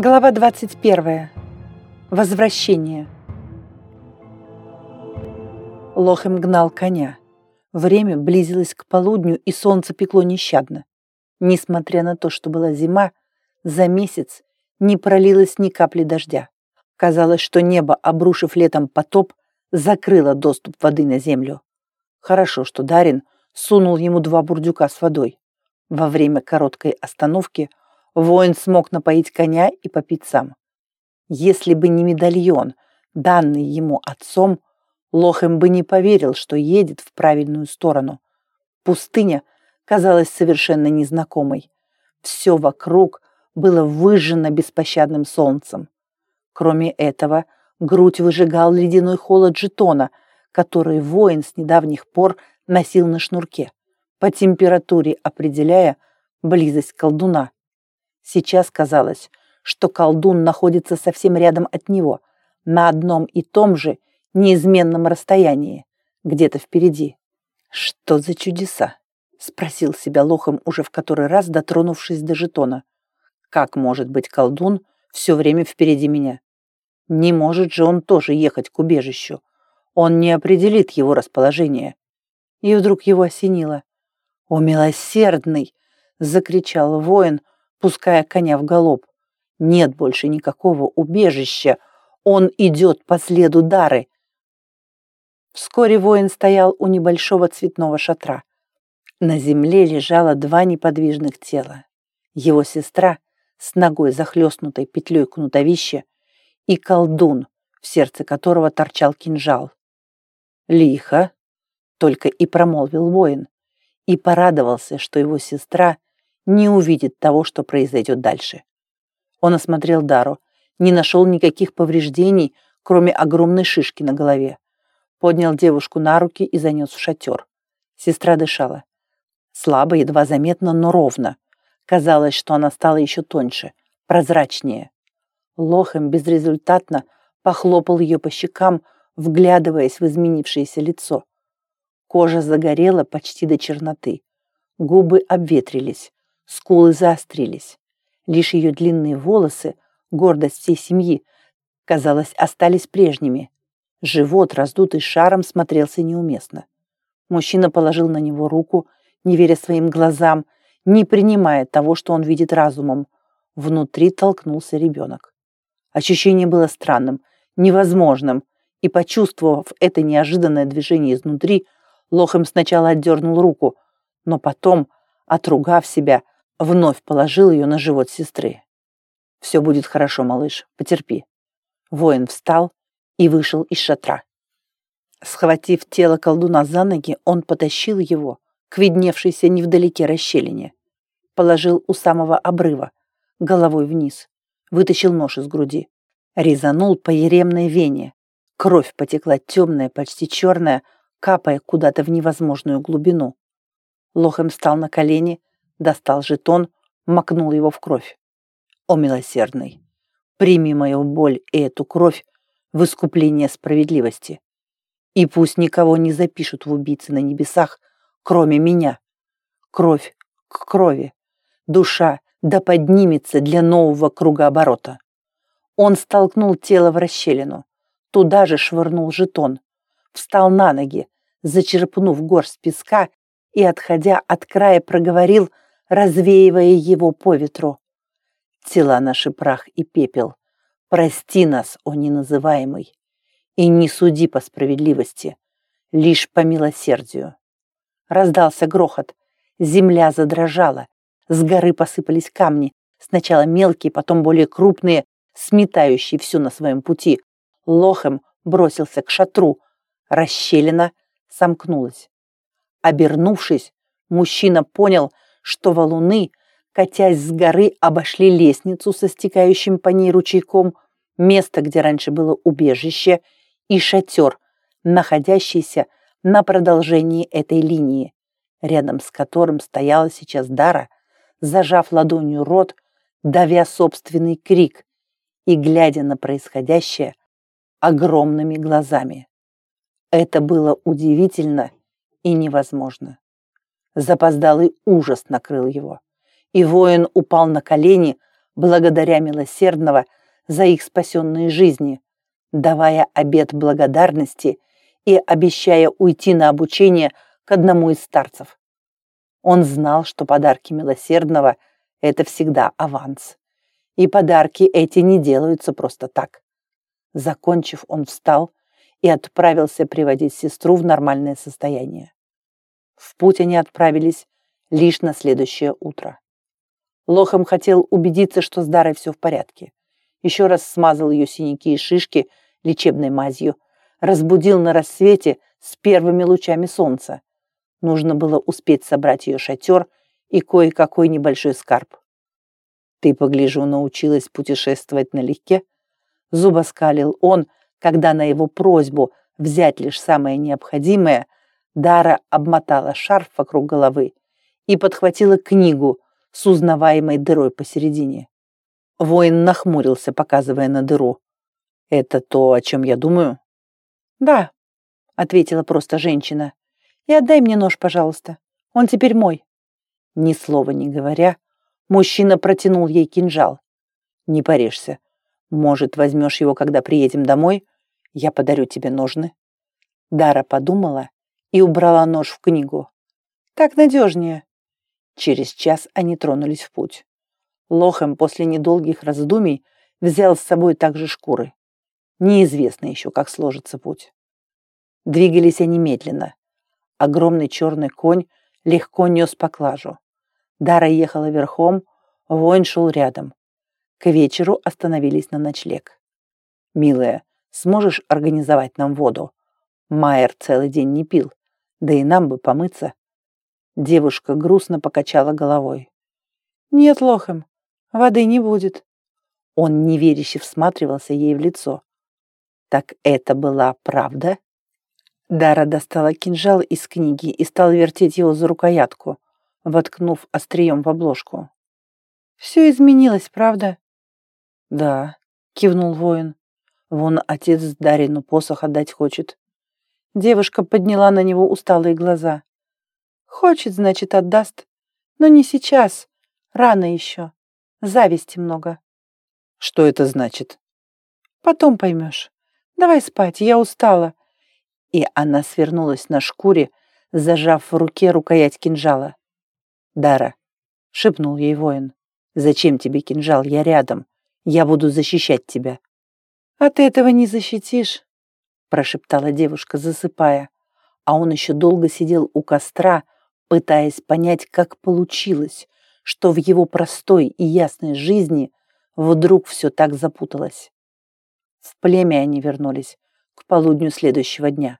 Глава 21. Возвращение. Лохем гнал коня. Время близилось к полудню, и солнце пекло нещадно. Несмотря на то, что была зима, за месяц не пролилось ни капли дождя. Казалось, что небо, обрушив летом потоп, закрыло доступ воды на землю. Хорошо, что Дарин сунул ему два бурдюка с водой. Во время короткой остановки воин смог напоить коня и попить сам. Если бы не медальон, данный ему отцом, Лохем бы не поверил, что едет в правильную сторону. Пустыня казалась совершенно незнакомой. Все вокруг было выжжено беспощадным солнцем. Кроме этого, грудь выжигал ледяной холод жетона, который воин с недавних пор носил на шнурке, по температуре определяя близость колдуна. Сейчас казалось, что колдун находится совсем рядом от него, на одном и том же неизменном расстоянии, где-то впереди. «Что за чудеса?» — спросил себя лохом уже в который раз, дотронувшись до жетона. «Как может быть колдун все время впереди меня? Не может же он тоже ехать к убежищу. Он не определит его расположение». И вдруг его осенило. «О, милосердный!» — закричал воин, пуская коня в галоп. Нет больше никакого убежища. Он идет по следу Дары. Вскоре воин стоял у небольшого цветного шатра. На земле лежало два неподвижных тела. Его сестра с ногой захлестнутой петлей кнутовища и колдун, в сердце которого торчал кинжал. «Лихо!» — только и промолвил воин, и порадовался, что его сестра не увидит того, что произойдет дальше. Он осмотрел Дару, не нашел никаких повреждений, кроме огромной шишки на голове. Поднял девушку на руки и занес в шатер. Сестра дышала. Слабо, едва заметно, но ровно. Казалось, что она стала еще тоньше, прозрачнее. Лохем безрезультатно похлопал ее по щекам, вглядываясь в изменившееся лицо. Кожа загорела почти до черноты. Губы обветрились, скулы заострились. Лишь ее длинные волосы, гордость всей семьи, казалось, остались прежними. Живот, раздутый шаром, смотрелся неуместно. Мужчина положил на него руку, не веря своим глазам, не принимая того, что он видит разумом. Внутри толкнулся ребенок. Ощущение было странным, невозможным, и, почувствовав это неожиданное движение изнутри, Лохем сначала отдернул руку, но потом, отругав себя, вновь положил ее на живот сестры. «Все будет хорошо, малыш, потерпи». Воин встал и вышел из шатра. Схватив тело колдуна за ноги, он потащил его к видневшейся невдалеке расщелине. Положил у самого обрыва, головой вниз. Вытащил нож из груди. Резанул по еремной вене. Кровь потекла темная, почти черная, капая куда-то в невозможную глубину. Лохем встал на колени, достал жетон, макнул его в кровь. «О, милосердный, прими мою боль и эту кровь в искупление справедливости. И пусть никого не запишут в убийцы на небесах, кроме меня. Кровь к крови, душа да поднимется для нового кругооборота». Он столкнул тело в расщелину, туда же швырнул жетон, встал на ноги, зачерпнув горсть песка и, отходя от края, проговорил, развеивая его по ветру. «Тела наши прах и пепел, прости нас, о неназываемый, и не суди по справедливости, лишь по милосердию». Раздался грохот, земля задрожала, с горы посыпались камни, сначала мелкие, потом более крупные, сметающие все на своем пути. Лохем бросился к шатру, расщелина сомкнулась. Обернувшись, мужчина понял, что валуны, катясь с горы, обошли лестницу со стекающим по ней ручейком, место, где раньше было убежище, и шатер, находящийся на продолжении этой линии, рядом с которым стояла сейчас Дара, зажав ладонью рот, давя собственный крик и глядя на происходящее огромными глазами. Это было удивительно и невозможно. Запоздалый ужас накрыл его, и воин упал на колени, благодаря милосердного за их спасенные жизни, давая обет благодарности и обещая уйти на обучение к одному из старцев. Он знал, что подарки милосердного – это всегда аванс. И подарки эти не делаются просто так. Закончив, он встал и отправился приводить сестру в нормальное состояние. В путь они отправились лишь на следующее утро. Лохом хотел убедиться, что с Дарой все в порядке. Еще раз смазал ее синяки и шишки лечебной мазью, разбудил на рассвете с первыми лучами солнца. Нужно было успеть собрать ее шатер и кое-какой небольшой скарб. «Ты, погляжу, научилась путешествовать налегке?» Зубоскалил он, когда на его просьбу взять лишь самое необходимое, Дара обмотала шарф вокруг головы и подхватила книгу с узнаваемой дырой посередине. Воин нахмурился, показывая на дыру. «Это то, о чем я думаю?» «Да», — ответила просто женщина. «И отдай мне нож, пожалуйста. Он теперь мой». Ни слова не говоря, мужчина протянул ей кинжал. «Не порежься. Может, возьмешь его, когда приедем домой? Я подарю тебе ножны». Дара подумала и убрала нож в книгу. «Так надежнее». Через час они тронулись в путь. Лохем после недолгих раздумий взял с собой также шкуры. Неизвестно еще, как сложится путь. Двигались они медленно. Огромный черный конь легко нес поклажу. Дара ехала верхом, воин шел рядом. К вечеру остановились на ночлег. «Милая, сможешь организовать нам воду? Майер целый день не пил, да и нам бы помыться». Девушка грустно покачала головой. «Нет, Лохем, воды не будет». Он неверяще всматривался ей в лицо. «Так это была правда?» Дара достала кинжал из книги и стала вертеть его за рукоятку, воткнув острием в обложку. «Все изменилось, правда?» «Да», — кивнул воин. «Вон отец Дарину посох отдать хочет». Девушка подняла на него усталые глаза. «Хочет, значит, отдаст. Но не сейчас. Рано еще. Зависти много». «Что это значит?» «Потом поймешь. Давай спать, я устала». И она свернулась на шкуре, зажав в руке рукоять кинжала. «Дара», — шепнул ей воин, — «зачем тебе кинжал? Я рядом. Я буду защищать тебя». «А ты этого не защитишь», — прошептала девушка, засыпая. А он еще долго сидел у костра, пытаясь понять, как получилось, что в его простой и ясной жизни вдруг все так запуталось. В племя они вернулись к полудню следующего дня.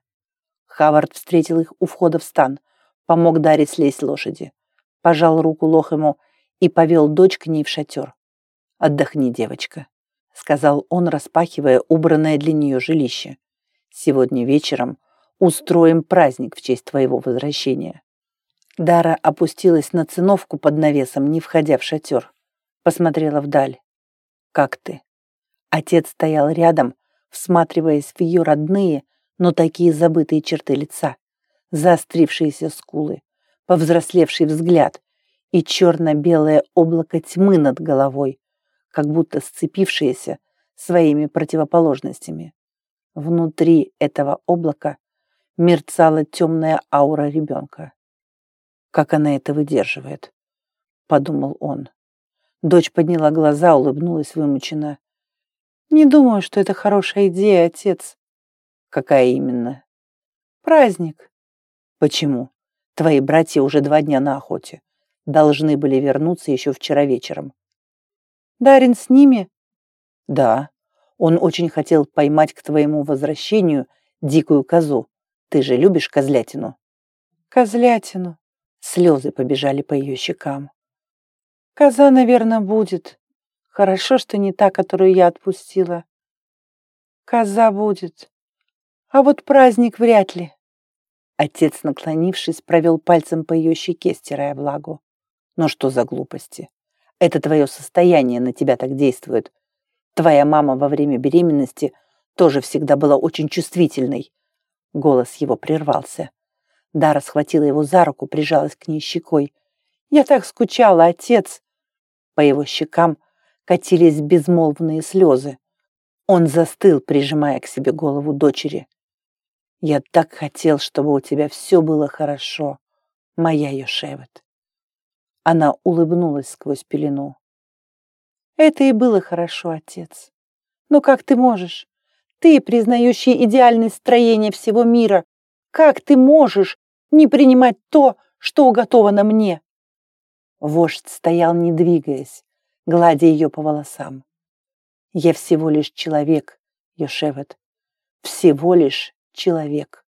Хавард встретил их у входа в стан, помог Даре слезть лошади, пожал руку Лохему и повел дочь к ней в шатер. «Отдохни, девочка», — сказал он, распахивая убранное для нее жилище. «Сегодня вечером устроим праздник в честь твоего возвращения». Дара опустилась на циновку под навесом, не входя в шатер. Посмотрела вдаль. «Как ты?» Отец стоял рядом, всматриваясь в ее родные, но такие забытые черты лица, заострившиеся скулы, повзрослевший взгляд и черно-белое облако тьмы над головой, как будто сцепившиеся своими противоположностями. Внутри этого облака мерцала темная аура ребенка. «Как она это выдерживает?» — подумал он. Дочь подняла глаза, улыбнулась вымученно. «Не думаю, что это хорошая идея, отец». «Какая именно?» «Праздник». «Почему? Твои братья уже два дня на охоте. Должны были вернуться еще вчера вечером. Дарин с ними? Да. Он очень хотел поймать к твоему возвращению дикую козу. Ты же любишь козлятину? Козлятину. Слезы побежали по ее щекам. Коза, наверное, будет. Хорошо, что не та, которую я отпустила. Коза будет. А вот праздник вряд ли. Отец, наклонившись, провел пальцем по ее щеке, стирая влагу. Ну что за глупости? Это твое состояние на тебя так действует. Твоя мама во время беременности тоже всегда была очень чувствительной. Голос его прервался. Дара схватила его за руку, прижалась к ней щекой. «Я так скучала, отец!» По его щекам катились безмолвные слезы. Он застыл, прижимая к себе голову дочери. «Я так хотел, чтобы у тебя все было хорошо, моя Йошевет». Она улыбнулась сквозь пелену. «Это и было хорошо, отец. Но как ты можешь? Ты, признающий идеальное строение всего мира, как ты можешь не принимать то, что уготовано мне?» Вождь стоял, не двигаясь, гладя ее по волосам. «Я всего лишь человек, Йошевет, всего лишь человек».